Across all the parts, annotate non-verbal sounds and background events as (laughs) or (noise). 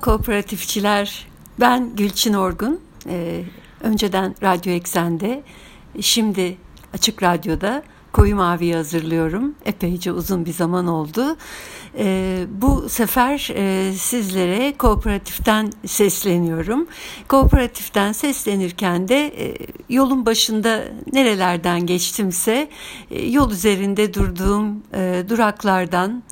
Kooperatifçiler. Ben Gülçin Orgun. Ee, önceden Radyo Eksen'de, şimdi Açık Radyo'da Koyu Mavi'yi hazırlıyorum. Epeyce uzun bir zaman oldu. Ee, bu sefer e, sizlere kooperatiften sesleniyorum. Kooperatiften seslenirken de e, yolun başında nerelerden geçtimse e, yol üzerinde durduğum e, duraklardan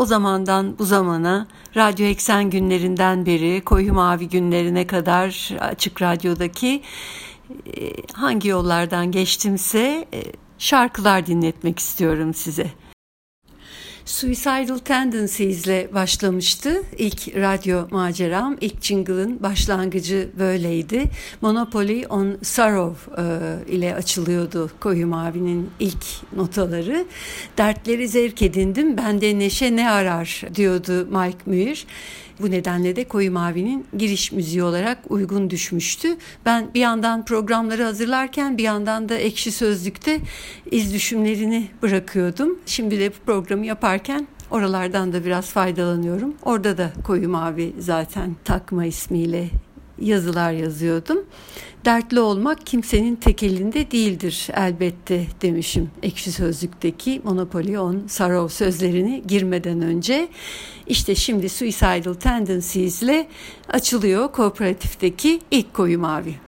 o zamandan bu zamana Radyo Eksen günlerinden beri Koyu Mavi günlerine kadar Açık Radyo'daki e, hangi yollardan geçtimse e, şarkılar dinletmek istiyorum size. Suicidal Tendencies ile başlamıştı. İlk radyo maceram, ilk jingle'ın başlangıcı böyleydi. Monopoly on Sorrow e, ile açılıyordu Koyu Mavi'nin ilk notaları. Dertleri zevk edindim, bende neşe ne arar diyordu Mike Muir. Bu nedenle de Koyu Mavi'nin giriş müziği olarak uygun düşmüştü. Ben bir yandan programları hazırlarken bir yandan da ekşi sözlükte iz düşümlerini bırakıyordum. Şimdi de bu programı yaparken oralardan da biraz faydalanıyorum. Orada da Koyu Mavi zaten takma ismiyle yazılar yazıyordum. Dertli olmak kimsenin tek elinde değildir elbette demişim ekşi sözlükteki Monopoly on Sorrow sözlerini girmeden önce. İşte şimdi Suicidal Tendencies ile açılıyor kooperatifteki ilk koyu mavi.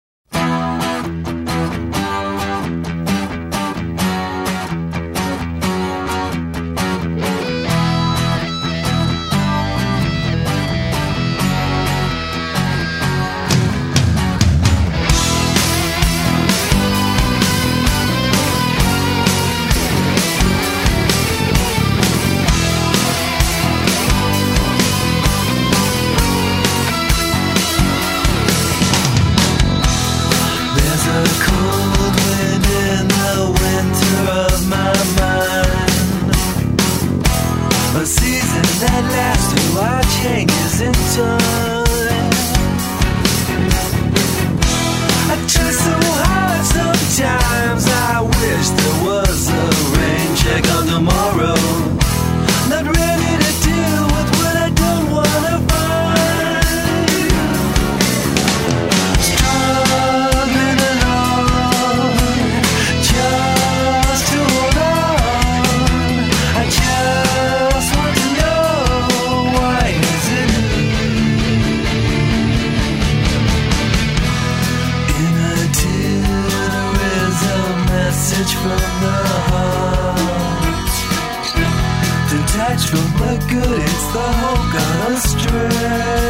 from the good, it's the whole gone astray.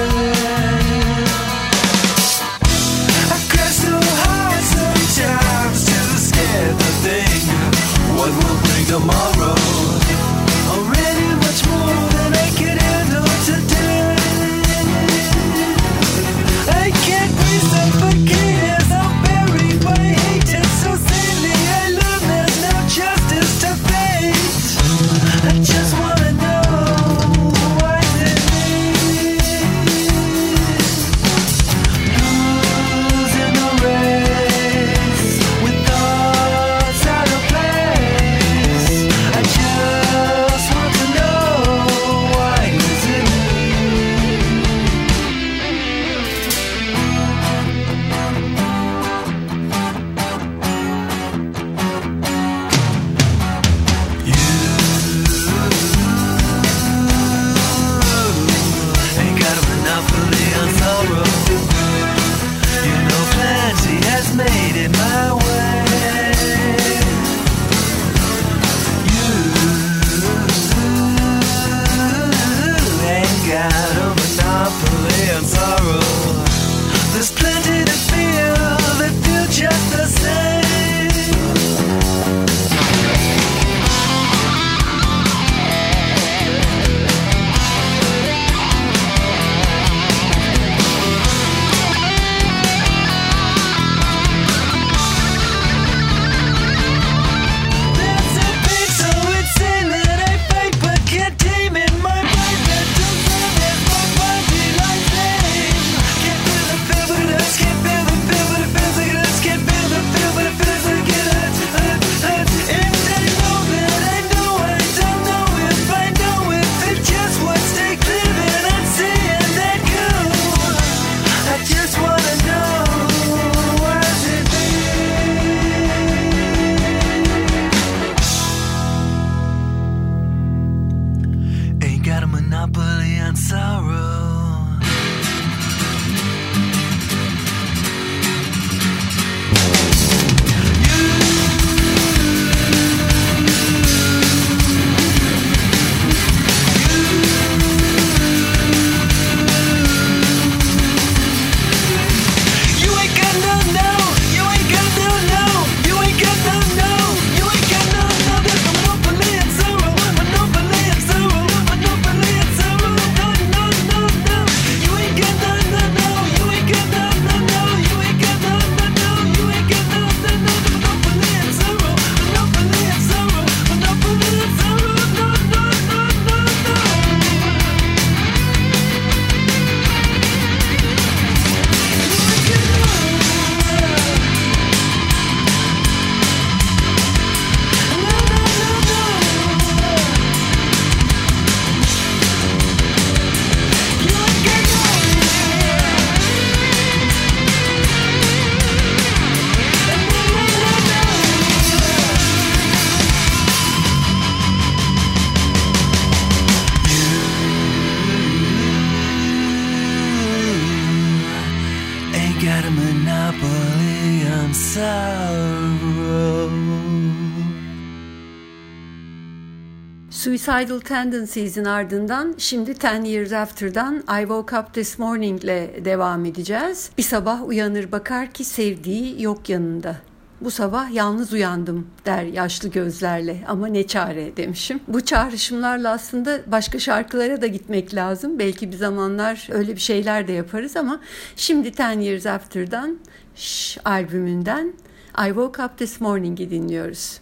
Suicidal Tendencies'in ardından şimdi Ten Years After'dan I Woke Up This Morning ile devam edeceğiz. Bir sabah uyanır bakar ki sevdiği yok yanında. Bu sabah yalnız uyandım der yaşlı gözlerle ama ne çare demişim. Bu çağrışımlarla aslında başka şarkılara da gitmek lazım. Belki bir zamanlar öyle bir şeyler de yaparız ama şimdi Ten Years After'dan Shh albümünden I Woke Up This Morning'i dinliyoruz.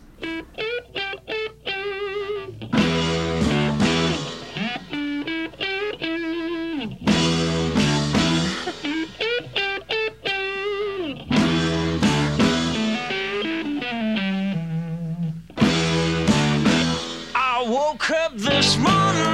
This morning.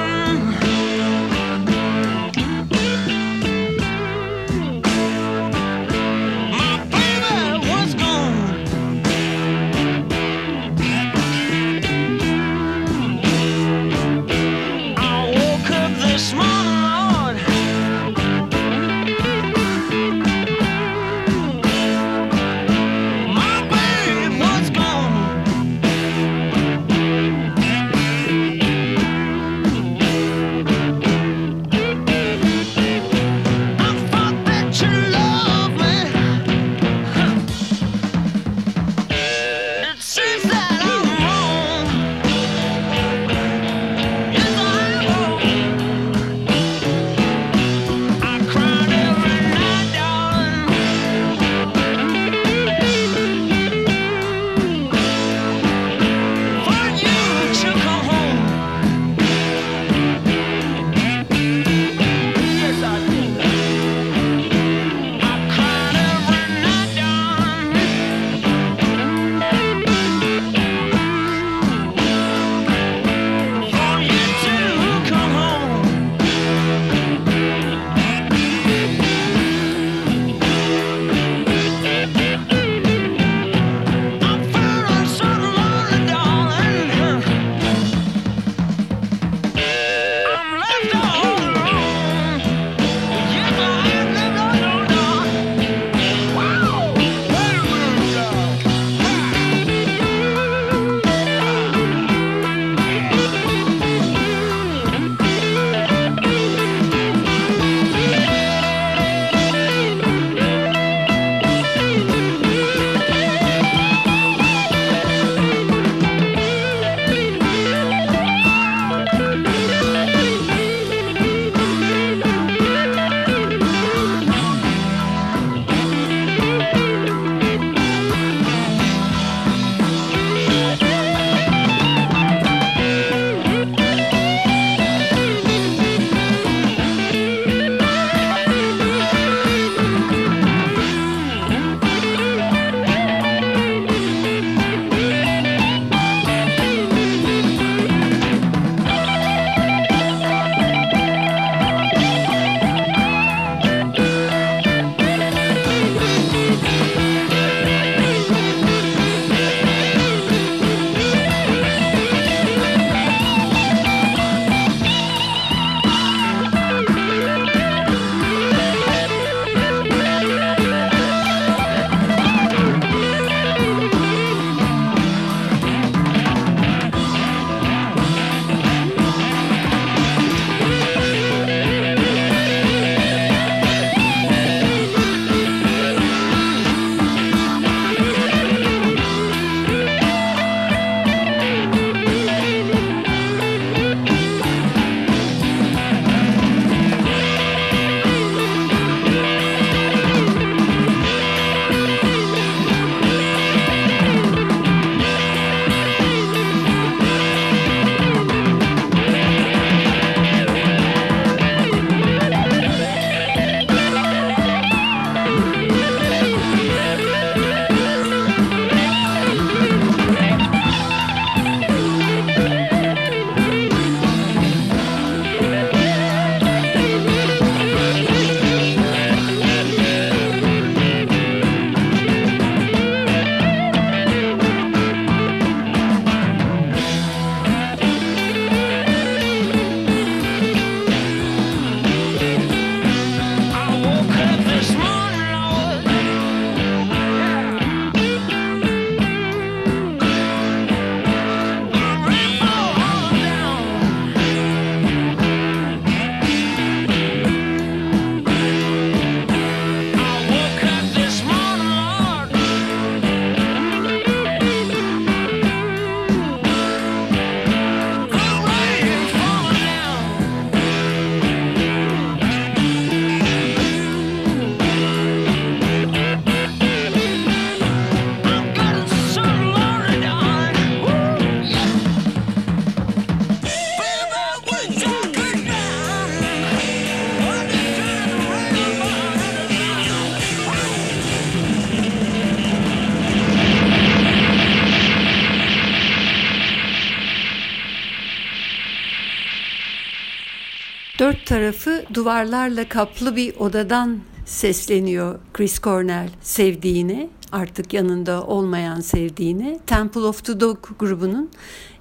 Duvarlarla kaplı bir odadan sesleniyor Chris Cornell sevdiğine, artık yanında olmayan sevdiğine. Temple of the Dog grubunun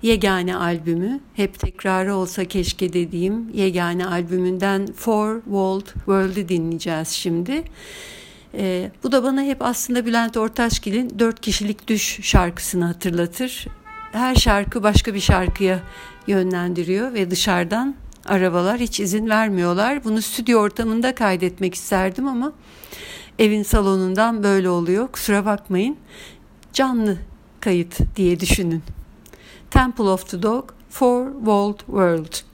yegane albümü, hep tekrarı olsa keşke dediğim yegane albümünden Four Walled World'ı dinleyeceğiz şimdi. Ee, bu da bana hep aslında Bülent Ortaçgil'in Dört Kişilik Düş şarkısını hatırlatır. Her şarkı başka bir şarkıya yönlendiriyor ve dışarıdan arabalar hiç izin vermiyorlar. Bunu stüdyo ortamında kaydetmek isterdim ama evin salonundan böyle oluyor. Kusura bakmayın. Canlı kayıt diye düşünün. Temple of the Dog, Four Walled World.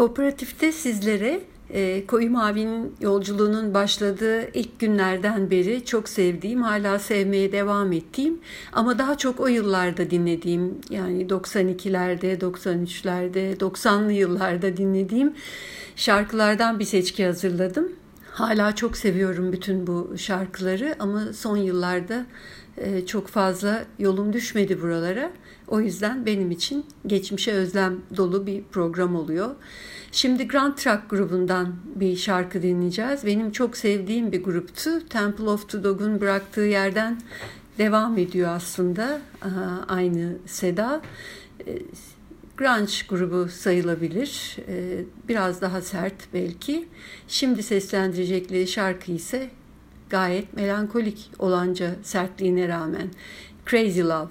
Kooperatifte sizlere e, Koyu Mavi'nin yolculuğunun başladığı ilk günlerden beri çok sevdiğim, hala sevmeye devam ettiğim ama daha çok o yıllarda dinlediğim yani 92'lerde, 93'lerde, 90'lı yıllarda dinlediğim şarkılardan bir seçki hazırladım. Hala çok seviyorum bütün bu şarkıları ama son yıllarda e, çok fazla yolum düşmedi buralara. O yüzden benim için geçmişe özlem dolu bir program oluyor. Şimdi Grand Truck grubundan bir şarkı dinleyeceğiz. Benim çok sevdiğim bir gruptu. Temple of the Dog'un bıraktığı yerden devam ediyor aslında aynı seda. E, grunge grubu sayılabilir. E, biraz daha sert belki. Şimdi seslendirecekleri şarkı ise gayet melankolik olanca sertliğine rağmen. Crazy Love.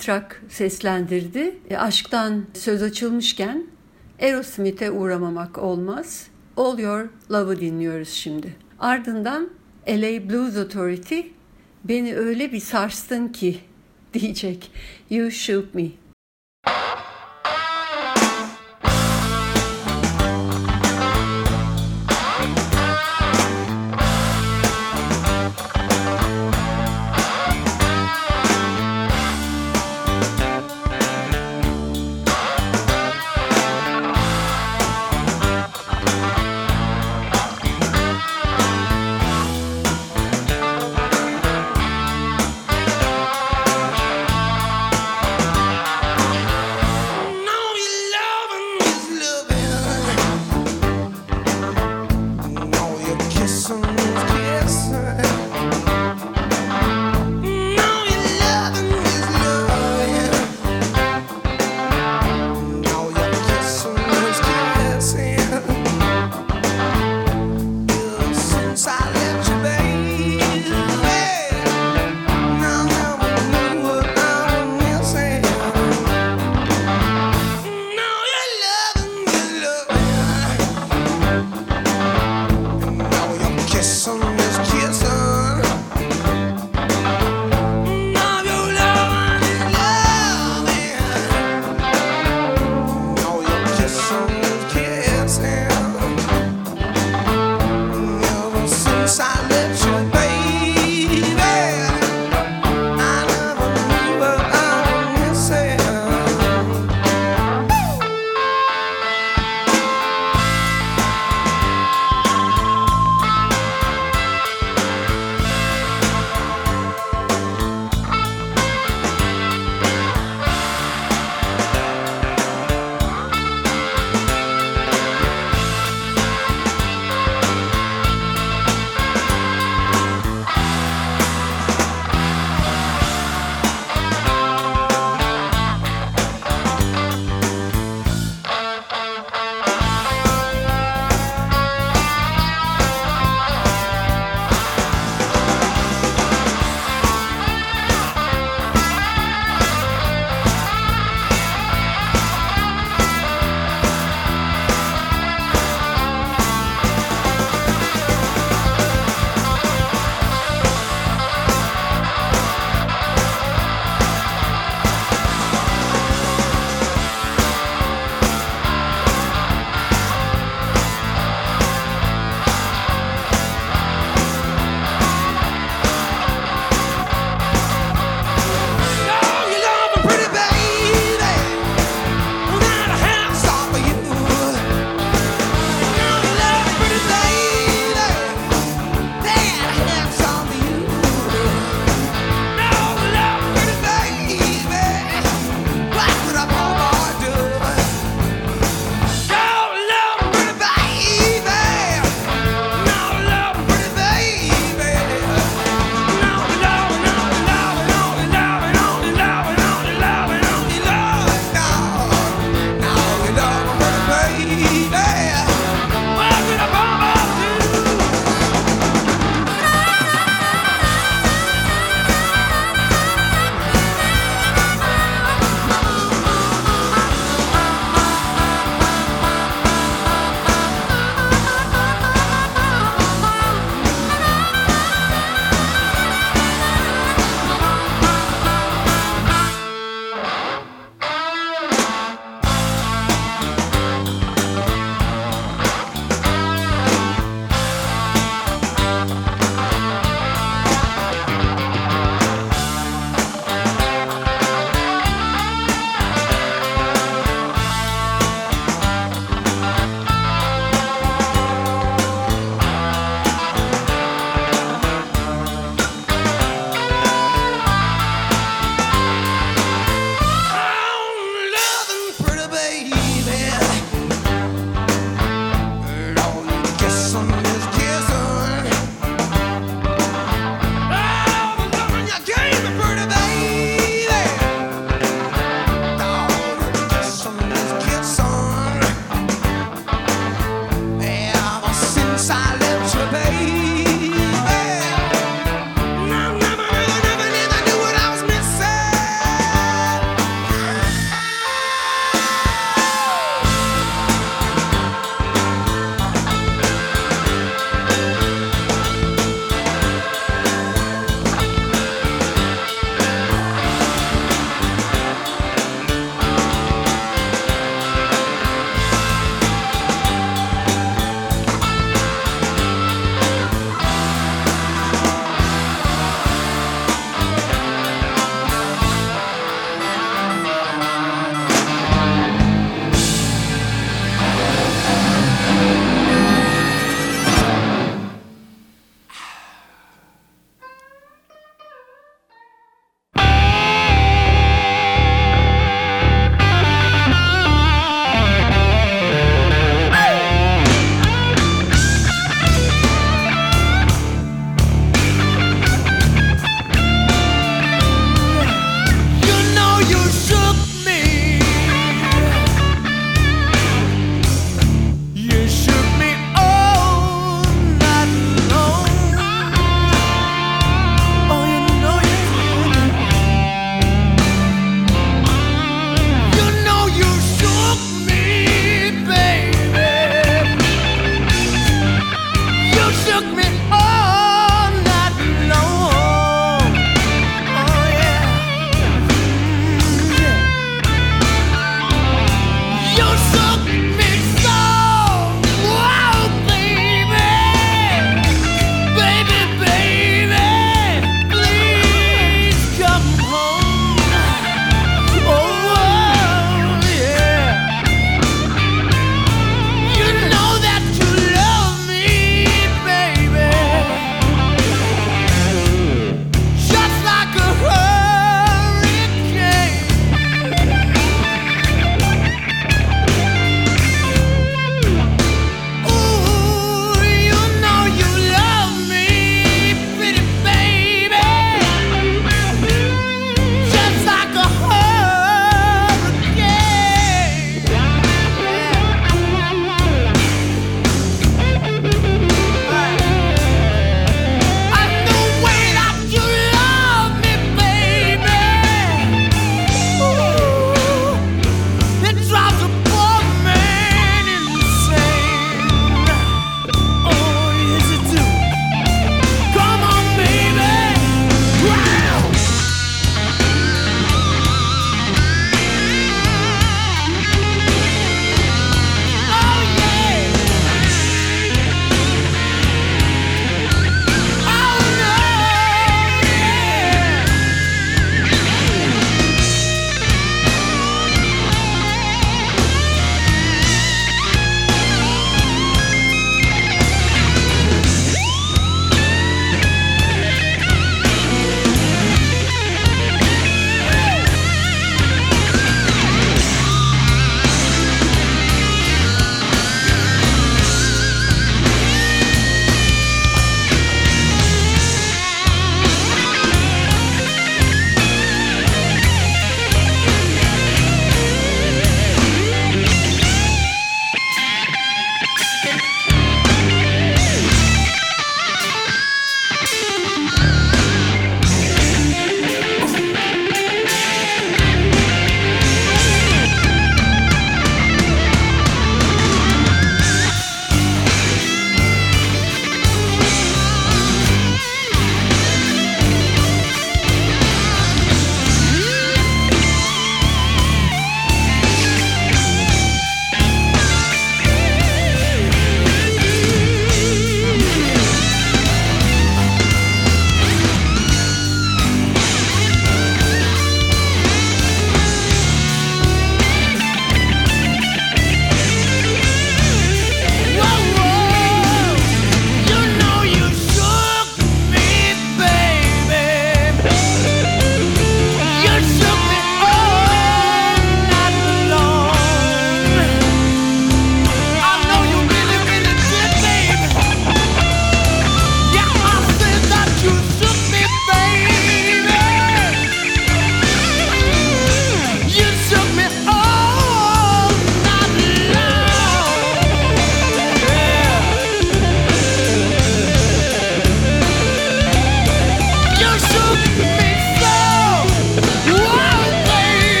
Truck seslendirdi. E, aşktan söz açılmışken Aerosmith'e uğramamak olmaz. All Your Love'ı dinliyoruz şimdi. Ardından LA Blues Authority beni öyle bir sarstın ki (laughs) diyecek. You Shook Me.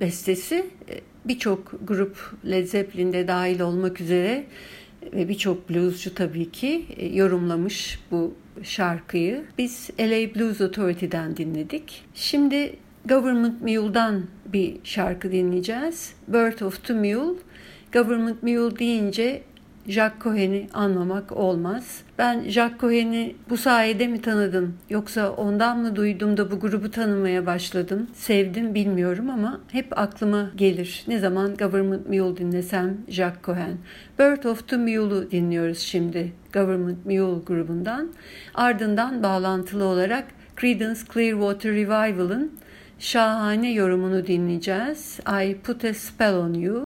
Bestesi. E, birçok grup Led Zeppelin'de dahil olmak üzere ve birçok bluescu tabii ki e, yorumlamış bu şarkıyı. Biz LA Blues Authority'den dinledik. Şimdi Government Mule'dan bir şarkı dinleyeceğiz. Birth of the Mule. Government Mule deyince Jack Cohen'i anlamak olmaz. Ben Jack Cohen'i bu sayede mi tanıdım yoksa ondan mı duydum da bu grubu tanımaya başladım? Sevdim bilmiyorum ama hep aklıma gelir. Ne zaman Government Mule dinlesem Jack Cohen. Birth of the Mule'u dinliyoruz şimdi Government Mule grubundan. Ardından bağlantılı olarak Creedence Clearwater Revival'ın şahane yorumunu dinleyeceğiz. I Put a Spell on You.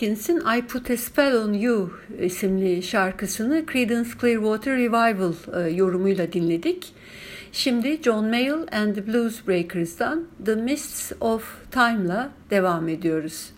Hawkins'in I Put a Spell on You isimli şarkısını Creedence Clearwater Revival e, yorumuyla dinledik. Şimdi John Mayall and the Blues Breakers'dan The Mists of Time'la devam ediyoruz.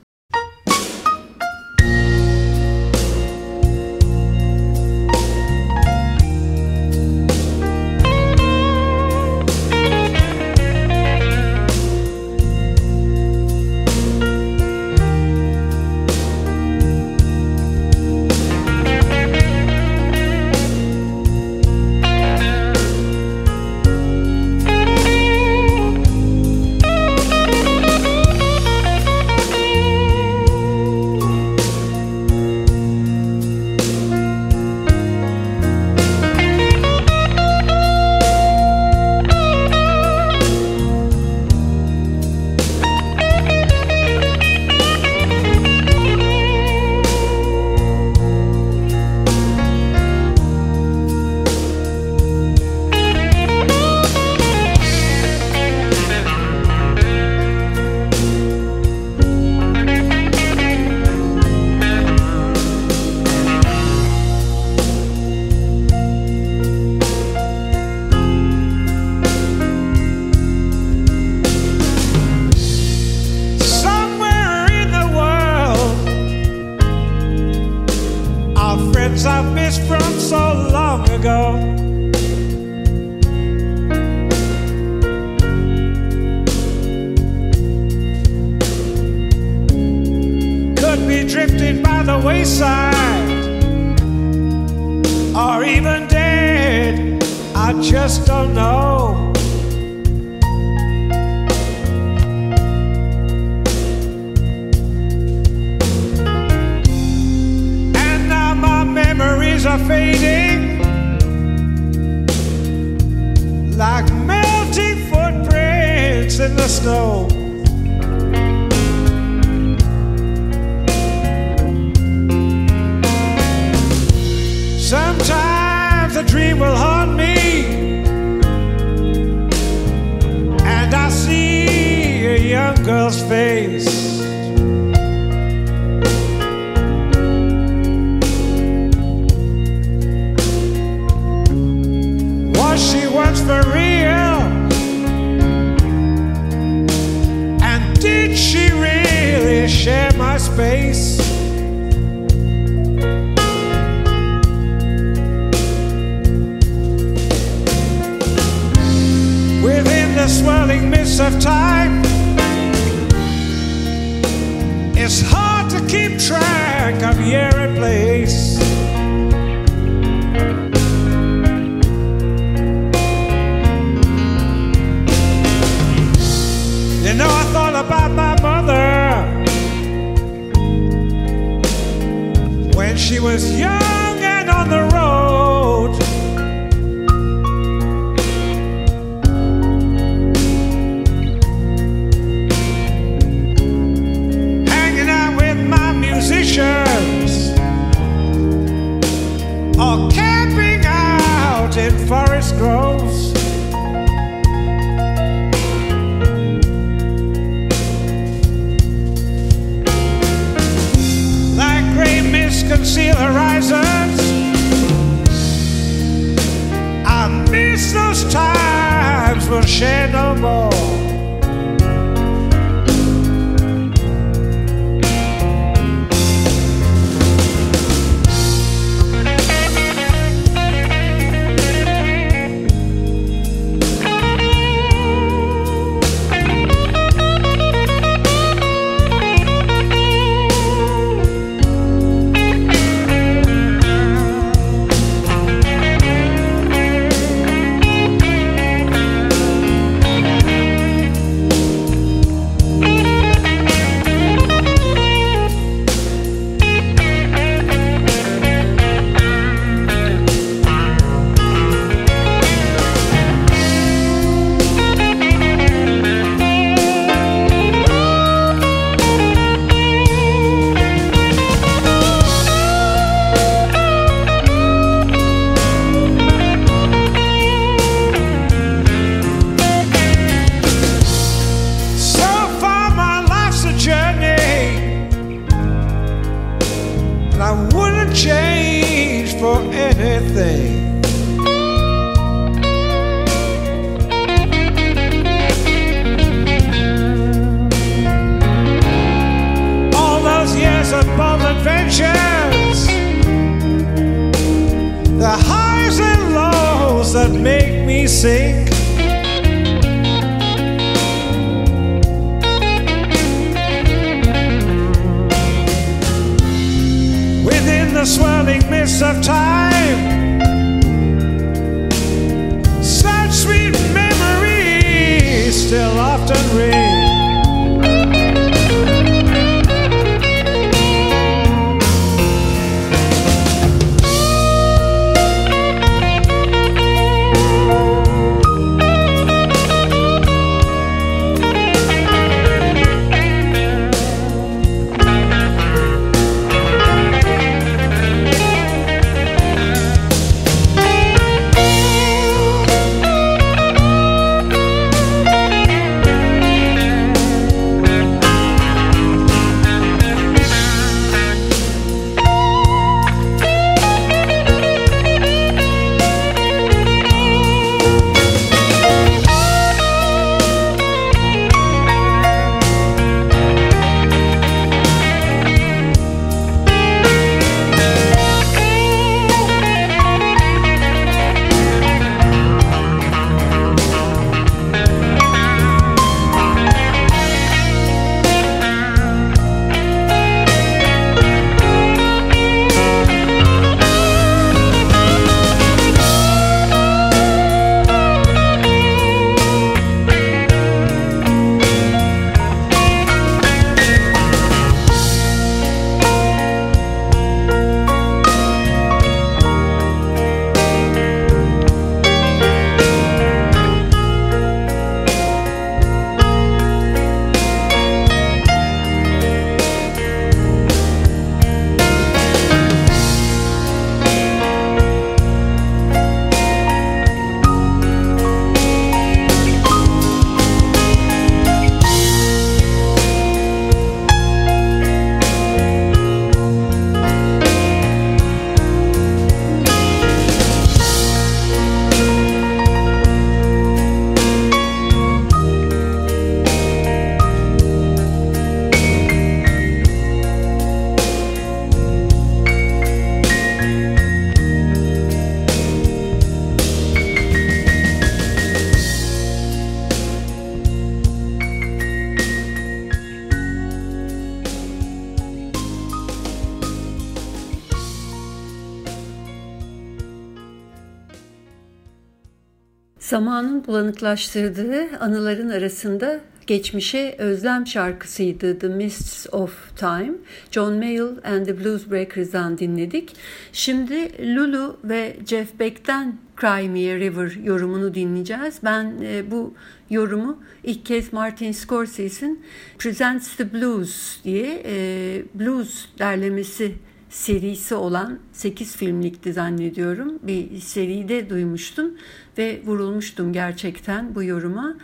Zamanın bulanıklaştırdığı anıların arasında geçmişe özlem şarkısıydı The Mists of Time. John Mayall and the Blues Breakers'dan dinledik. Şimdi Lulu ve Jeff Beck'ten Cry Me a River yorumunu dinleyeceğiz. Ben e, bu yorumu ilk kez Martin Scorsese'in Presents the Blues diye e, blues derlemesi serisi olan 8 filmlikti zannediyorum. Bir seride duymuştum ve vurulmuştum gerçekten bu yoruma.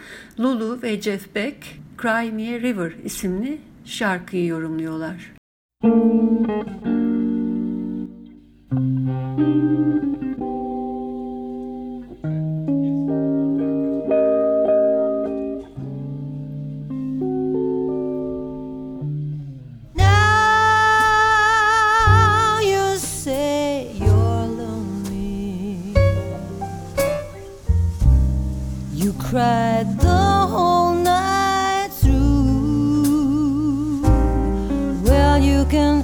Lulu ve Jeff Beck Cry Me River isimli şarkıyı yorumluyorlar. Now cried the whole night through. Well, you can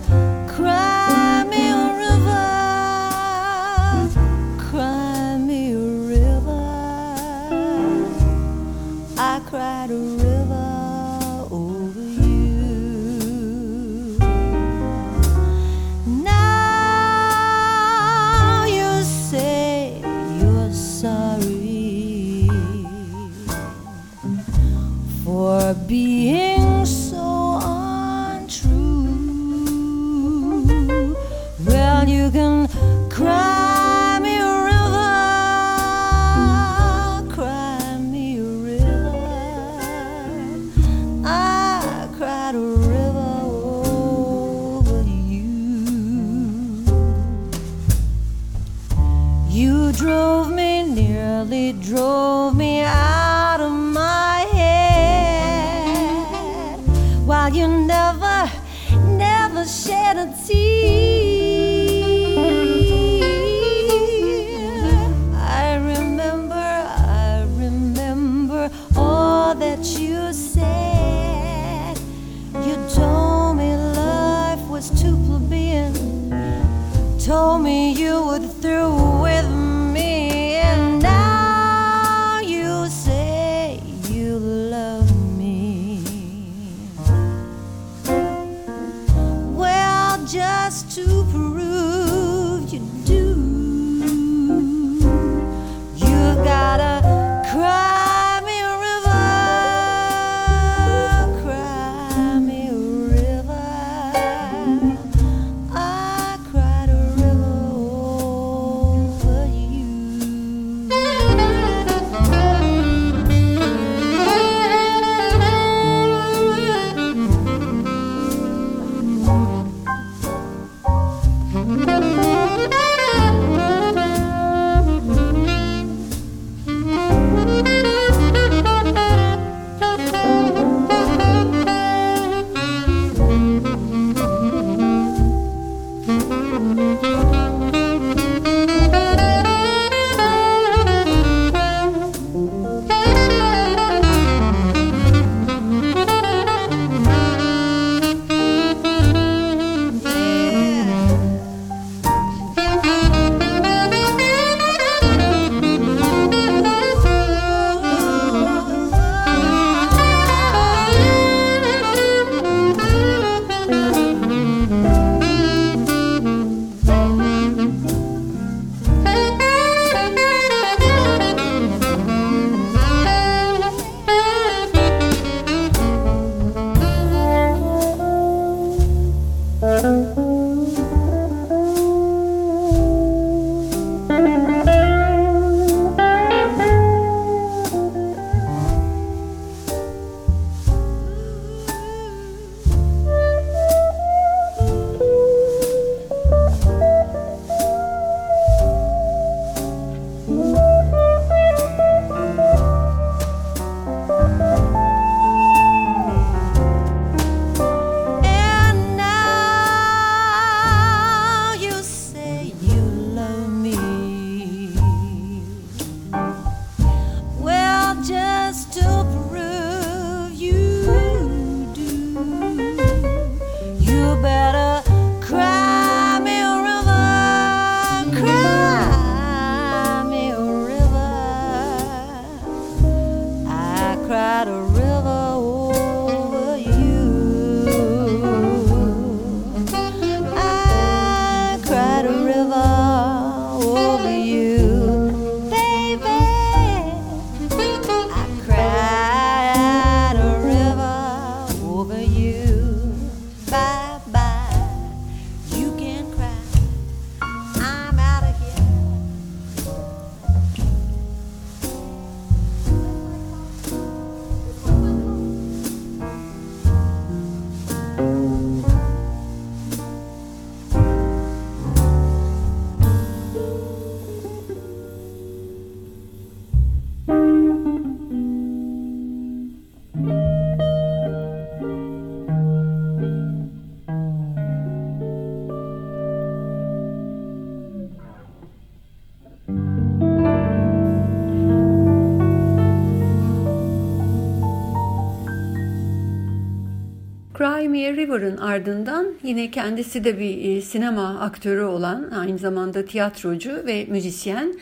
Weaver'ın ardından yine kendisi de bir e, sinema aktörü olan aynı zamanda tiyatrocu ve müzisyen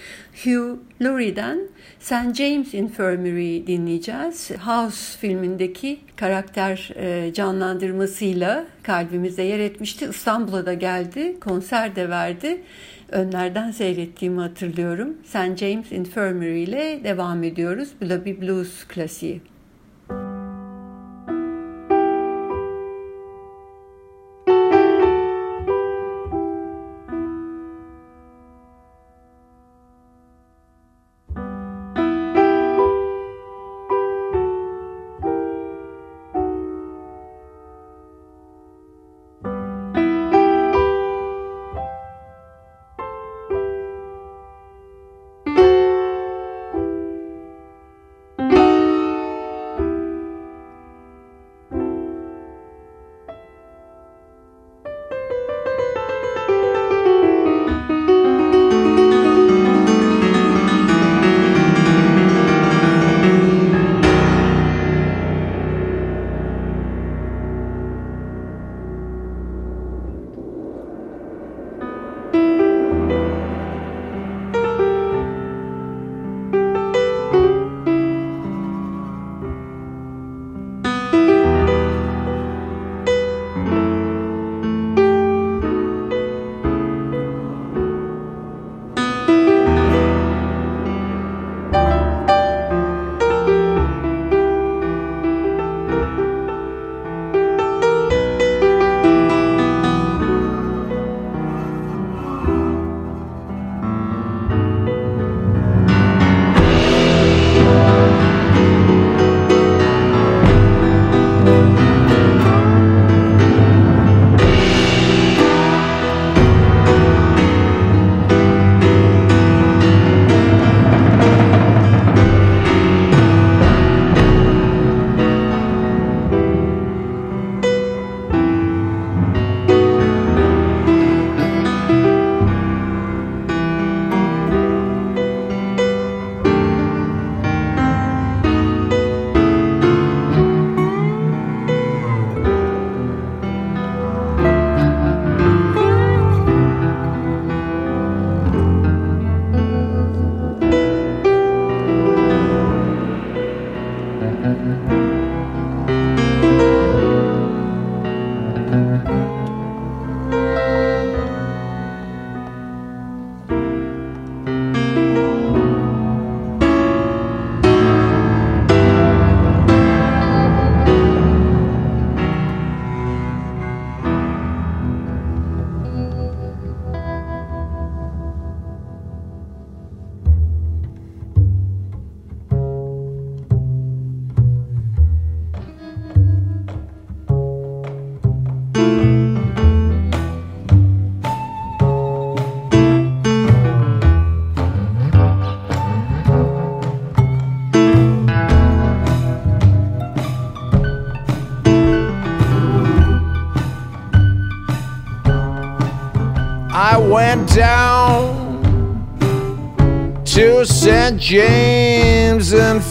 Hugh Laurie'den St. James Infirmary dinleyeceğiz. House filmindeki karakter e, canlandırmasıyla kalbimize yer etmişti. İstanbul'a da geldi, konser de verdi. Önlerden seyrettiğimi hatırlıyorum. St. James Infirmary ile devam ediyoruz. Bu da bir blues klasiği.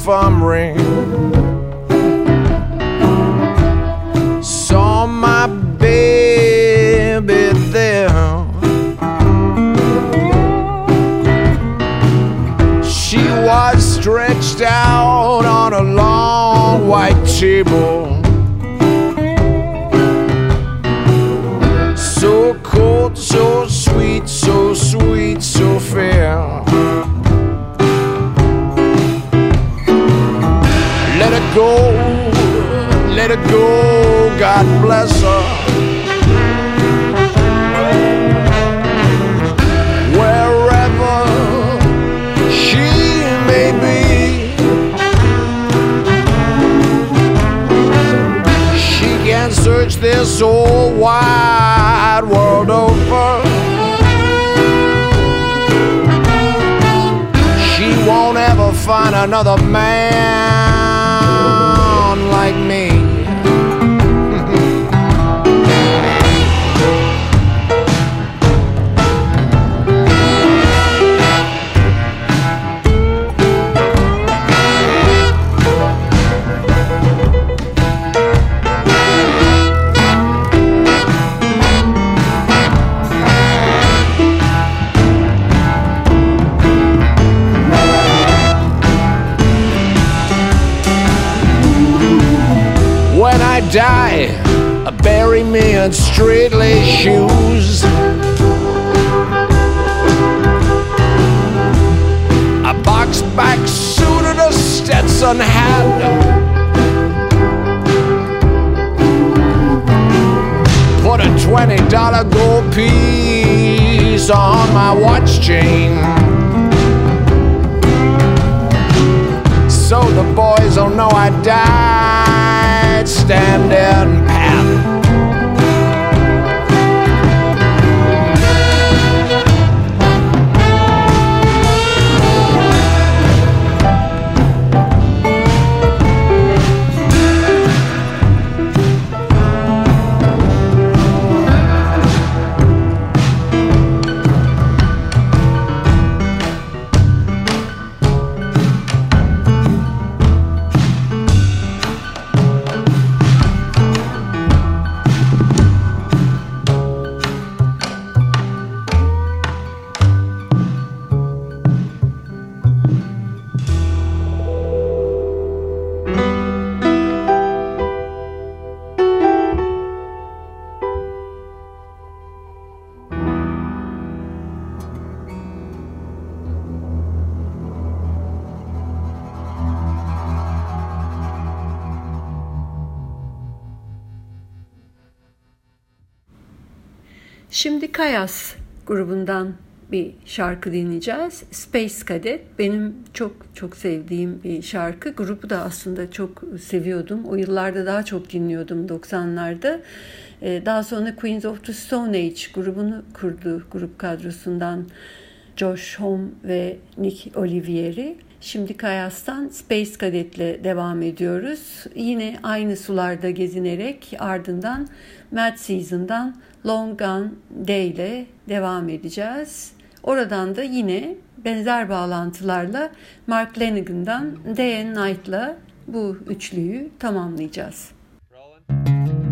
James Infirmary. Put a twenty dollar gold piece on my watch chain. So the boys will know I died standing grubundan bir şarkı dinleyeceğiz. Space Cadet benim çok çok sevdiğim bir şarkı. Grubu da aslında çok seviyordum. O yıllarda daha çok dinliyordum 90'larda. Ee, Daha sonra Queens of the Stone Age grubunu kurdu grup kadrosundan Josh Homme ve Nick Olivieri. Şimdi Kayas'tan Space Cadet'le devam ediyoruz. Yine aynı sularda gezinerek ardından Mad Season'dan Long Gone Day ile devam edeceğiz. Oradan da yine benzer bağlantılarla Mark Lanigan'dan Day and Night'la bu üçlüyü tamamlayacağız. Space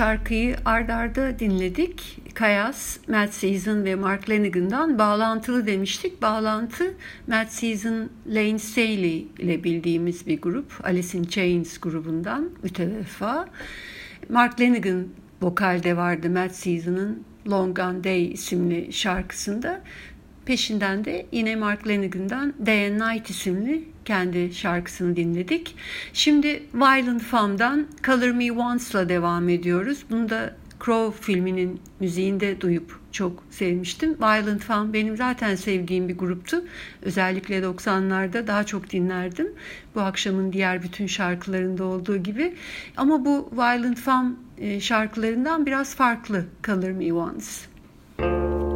şarkıyı ardarda dinledik. Kayas, Matt Season ve Mark Lanigan'dan bağlantılı demiştik. Bağlantı Matt Season, Lane Staley ile bildiğimiz bir grup. Alice in Chains grubundan müteveffa. Mark Lanigan vokalde vardı Matt Season'ın Long Gone Day isimli şarkısında. Peşinden de yine Mark Lanigan'dan Day and Night isimli kendi şarkısını dinledik. Şimdi Violent Femme'dan Color Me Once'la devam ediyoruz. Bunu da Crow filminin müziğinde duyup çok sevmiştim. Violent Femme benim zaten sevdiğim bir gruptu. Özellikle 90'larda daha çok dinlerdim. Bu akşamın diğer bütün şarkılarında olduğu gibi. Ama bu Violent Femme e, şarkılarından biraz farklı Color Me Once. once,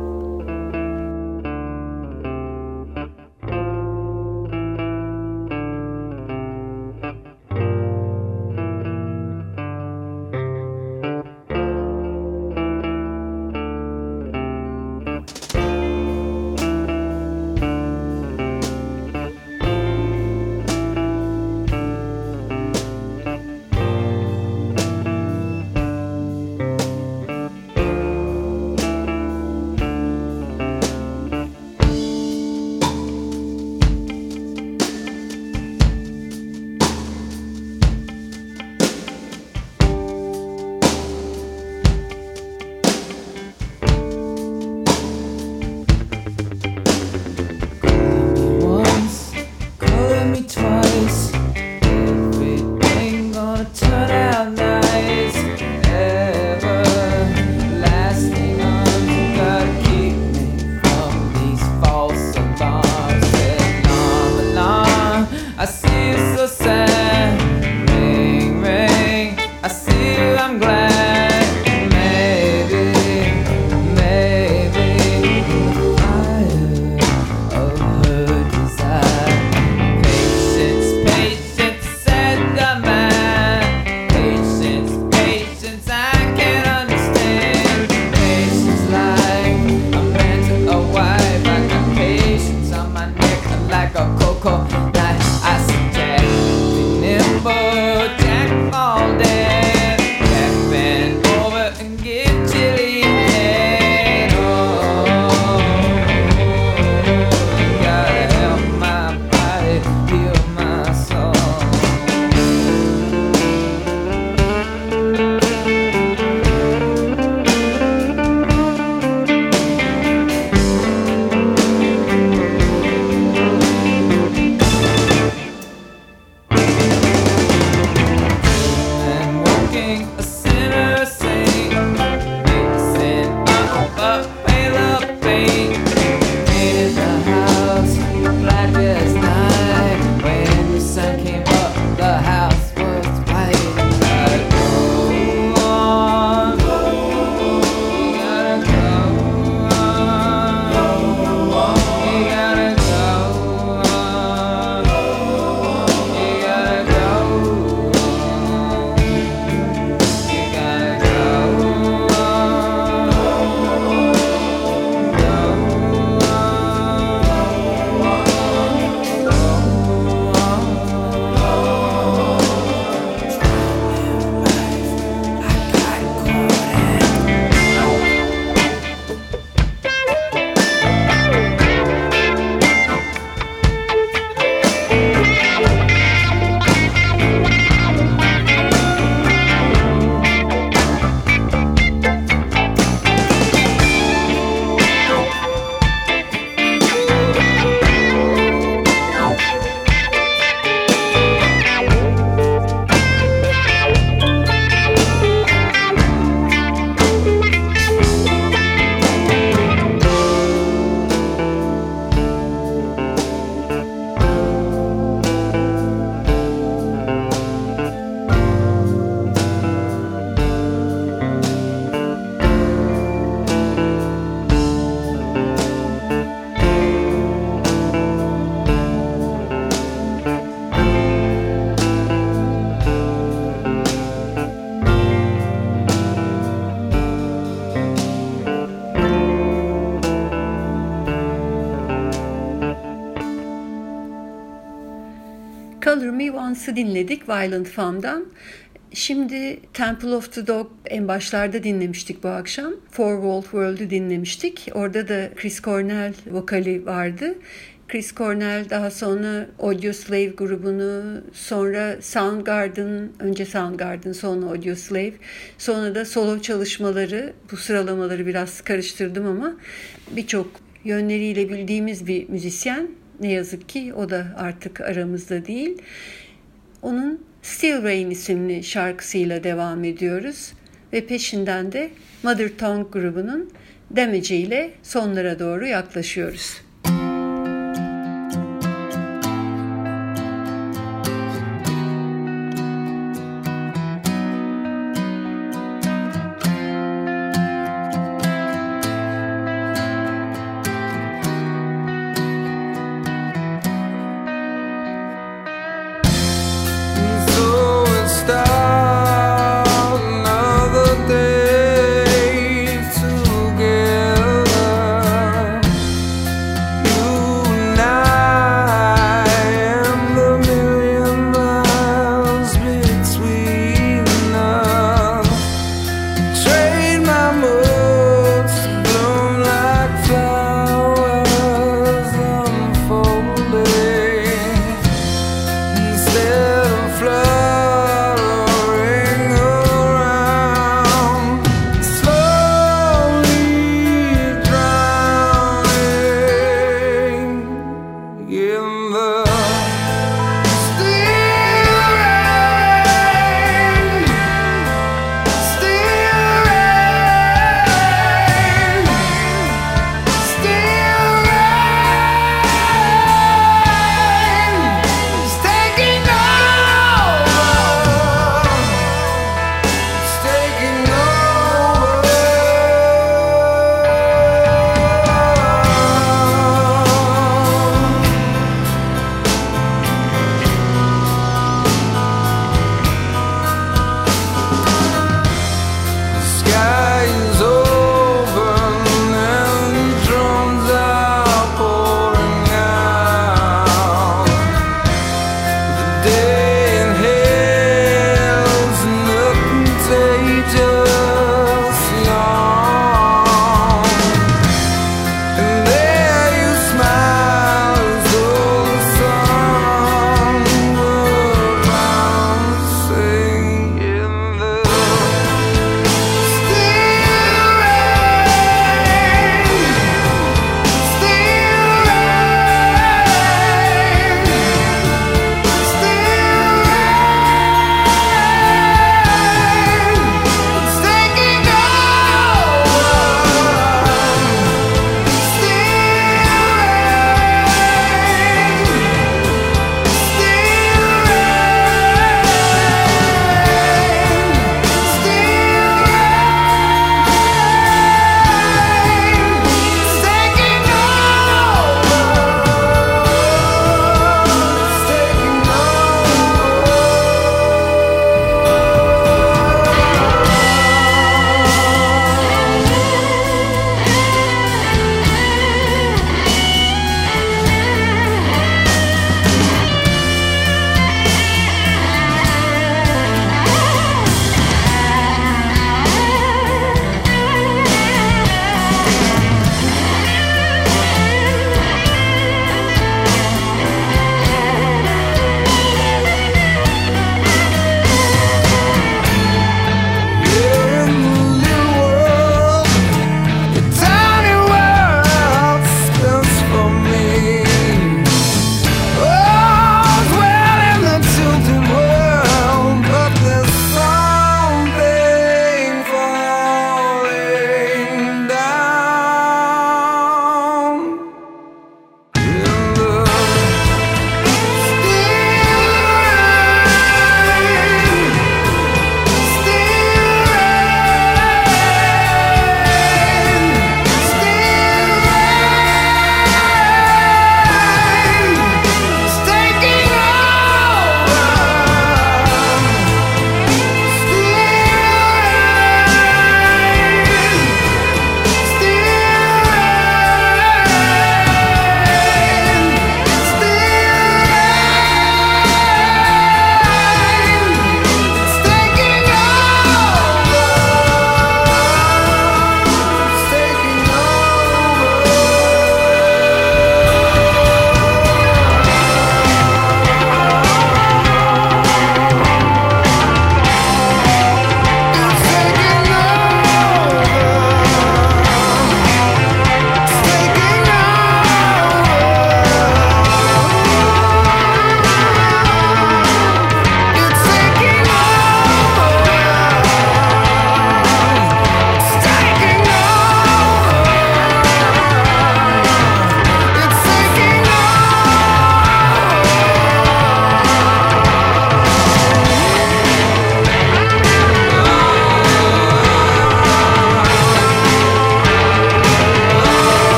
Once'ı dinledik Violent Femme'dan. Şimdi Temple of the Dog en başlarda dinlemiştik bu akşam. Four Wall World'u dinlemiştik. Orada da Chris Cornell vokali vardı. Chris Cornell daha sonra Audio Slave grubunu, sonra Soundgarden, önce Soundgarden sonra Audio Slave, sonra da solo çalışmaları, bu sıralamaları biraz karıştırdım ama birçok yönleriyle bildiğimiz bir müzisyen. Ne yazık ki o da artık aramızda değil. Onun Still Rain isimli şarkısıyla devam ediyoruz ve peşinden de Mother Tongue grubunun Damage ile sonlara doğru yaklaşıyoruz.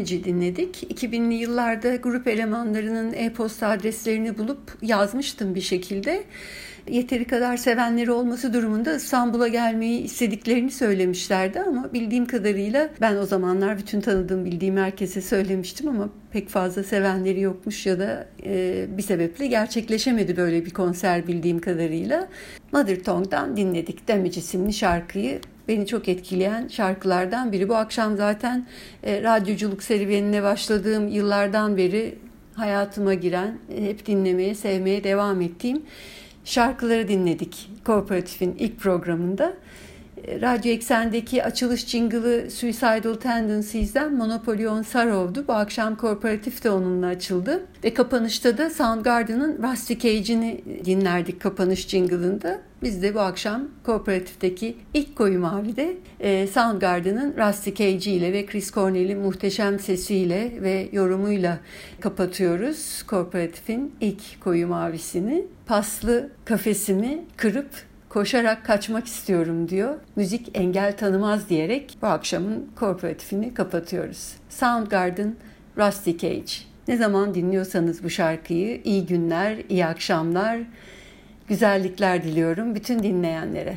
Damage'i dinledik. 2000'li yıllarda grup elemanlarının e-posta adreslerini bulup yazmıştım bir şekilde. Yeteri kadar sevenleri olması durumunda İstanbul'a gelmeyi istediklerini söylemişlerdi ama bildiğim kadarıyla ben o zamanlar bütün tanıdığım bildiğim herkese söylemiştim ama pek fazla sevenleri yokmuş ya da e, bir sebeple gerçekleşemedi böyle bir konser bildiğim kadarıyla. Mother Tongue'dan dinledik Damage isimli şarkıyı beni çok etkileyen şarkılardan biri. Bu akşam zaten e, radyoculuk serüvenine başladığım yıllardan beri hayatıma giren, e, hep dinlemeye, sevmeye devam ettiğim şarkıları dinledik. Kooperatif'in ilk programında. Radyo Eksen'deki açılış jingle'ı Suicidal Tendencies'den Monopoly on Sorrow'du. Bu akşam Kooperatif de onunla açıldı. Ve kapanışta da Soundgarden'ın Rusty Cage'ini dinlerdik kapanış jingle'ında. Biz de bu akşam Kooperatif'teki ilk koyu mavide e, Soundgarden'ın Rusty Cage ile ve Chris Cornell'in muhteşem sesiyle ve yorumuyla kapatıyoruz Kooperatif'in ilk koyu mavisini. Paslı kafesimi kırıp koşarak kaçmak istiyorum diyor. Müzik engel tanımaz diyerek bu akşamın kooperatifini kapatıyoruz. Soundgarden, Rusty Cage. Ne zaman dinliyorsanız bu şarkıyı iyi günler, iyi akşamlar, güzellikler diliyorum bütün dinleyenlere.